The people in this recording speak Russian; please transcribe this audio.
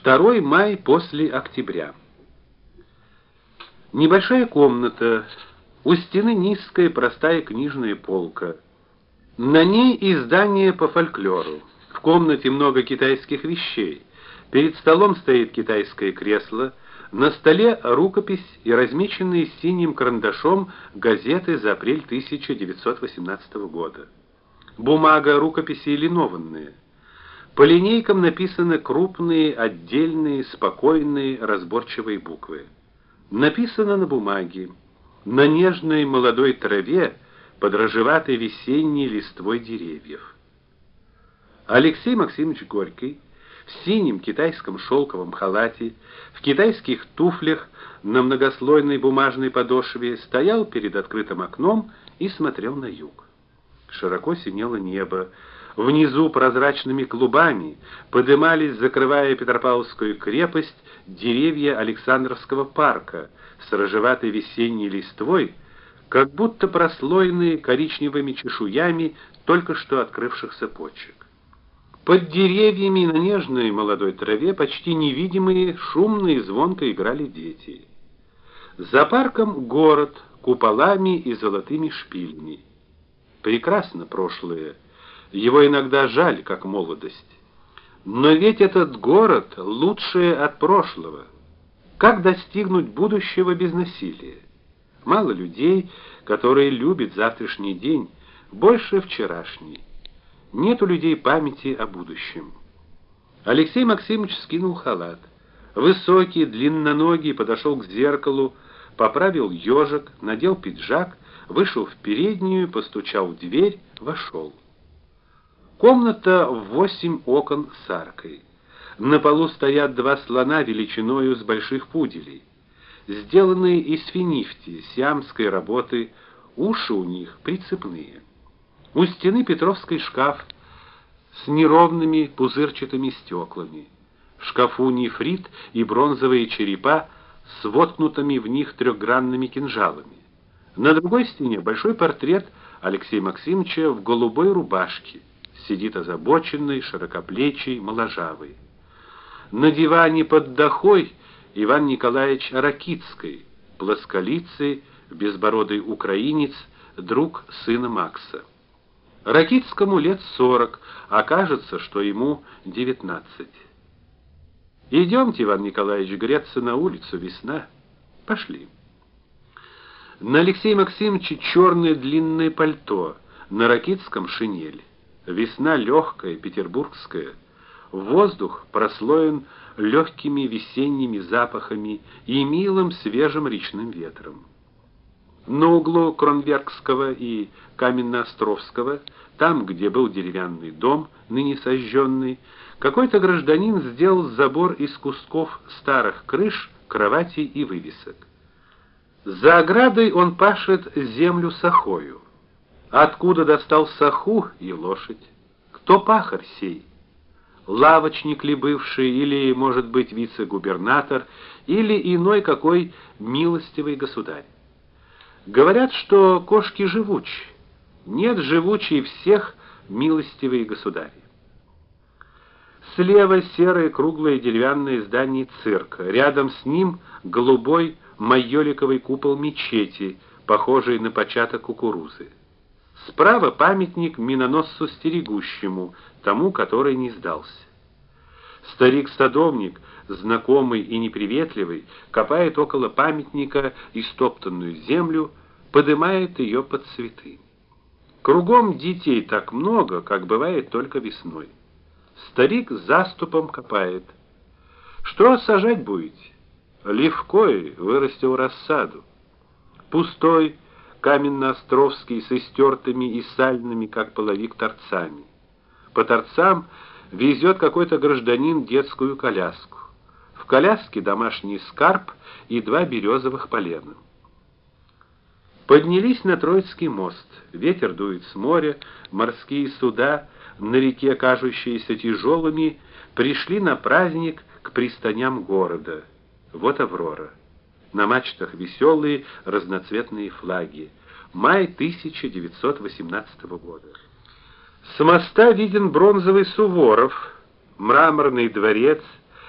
Второй май после октября. Небольшая комната, у стены низкая простая книжная полка. На ней издание по фольклору. В комнате много китайских вещей. Перед столом стоит китайское кресло, на столе рукопись и размеченные синим карандашом газеты за апрель 1918 года. Бумага рукописи линованная. По линейкам написаны крупные, отдельные, спокойные, разборчивые буквы. Написано на бумаге, на нежной молодой траве, под рыжеватой весенней листвой деревьев. Алексей Максимович Горький в синем китайском шелковом халате, в китайских туфлях на многослойной бумажной подошве стоял перед открытым окном и смотрел на юг. Широко синело небо, внизу прозрачными клубами подымались, закрывая Петропавловскую крепость, деревья Александровского парка с рыжеватой весенней листвой, как будто прослоенные коричневыми чешуями только что открывшихся почек. Под деревьями на нежной молодой траве почти невидимые шумно и звонко играли дети. За парком город куполами и золотыми шпилями. Прекрасно прошлое. Его иногда жаль, как молодость. Но ведь этот город лучшее от прошлого. Как достигнуть будущего без насилия? Мало людей, которые любят завтрашний день больше вчерашний. Нет у людей памяти о будущем. Алексей Максимович скинул халат. Высокий, длинноногий подошел к зеркалу, поправил ежик, надел пиджак, вышел в переднюю, постучал в дверь, вошел. Комната в восемь окон с аркой. На полу стоят два слона величиною с больших пуделей. Сделанные из финифти, сиамской работы, уши у них прицепные. У стены Петровский шкаф с неровными пузырчатыми стеклами. В шкафу нефрит и бронзовые черепа с воткнутыми в них трехгранными кинжалами. На другой стене большой портрет Алексея Максимовича в голубой рубашке сидит озабоченный, широкоплечий, моложавый. На диване под дохой Иван Николаевич Ракицкий, плосколицый, безбородый украинец, друг сына Макса. Ракицкому лет сорок, а кажется, что ему девятнадцать. Идемте, Иван Николаевич, греться на улицу, весна. Пошли. На Алексея Максимовича черное длинное пальто, на Ракицком шинель. Весна легкая, петербургская. Воздух прослоен легкими весенними запахами и милым свежим речным ветром. На углу Кронверкского и Каменноостровского, там, где был деревянный дом, ныне сожженный, какой-то гражданин сделал забор из кусков старых крыш, кроватей и вывесок. За оградой он пашет землю сахою. Откуда достал саху и лошадь? Кто пахарь сей? Лавочник ли бывший, или, может быть, вице-губернатор, или иной какой милостивый государь? Говорят, что кошки живучи. Нет живучей всех милостивые государи. Слева серое круглое деревянное здание цирка, рядом с ним голубой майоликовый купол мечети, похожий на початок кукурузы. Справа памятник миноносцу стерегущему, тому, который не сдался. Старик-садовник, знакомый и неприветливый, копает около памятника истоптанную землю, поднимает ее под цветы. Кругом детей так много, как бывает только весной. Старик заступом копает. Что сажать будете? Левкой вырастил рассаду. Пустой каменно-островский с истертыми и сальными, как половик, торцами. По торцам везет какой-то гражданин детскую коляску. В коляске домашний скарб и два березовых полена. Поднялись на Троицкий мост. Ветер дует с моря, морские суда, на реке кажущиеся тяжелыми, пришли на праздник к пристаням города. Вот Аврора. На мачтах веселые разноцветные флаги. Май 1918 года. С моста виден бронзовый Суворов, мраморный дворец,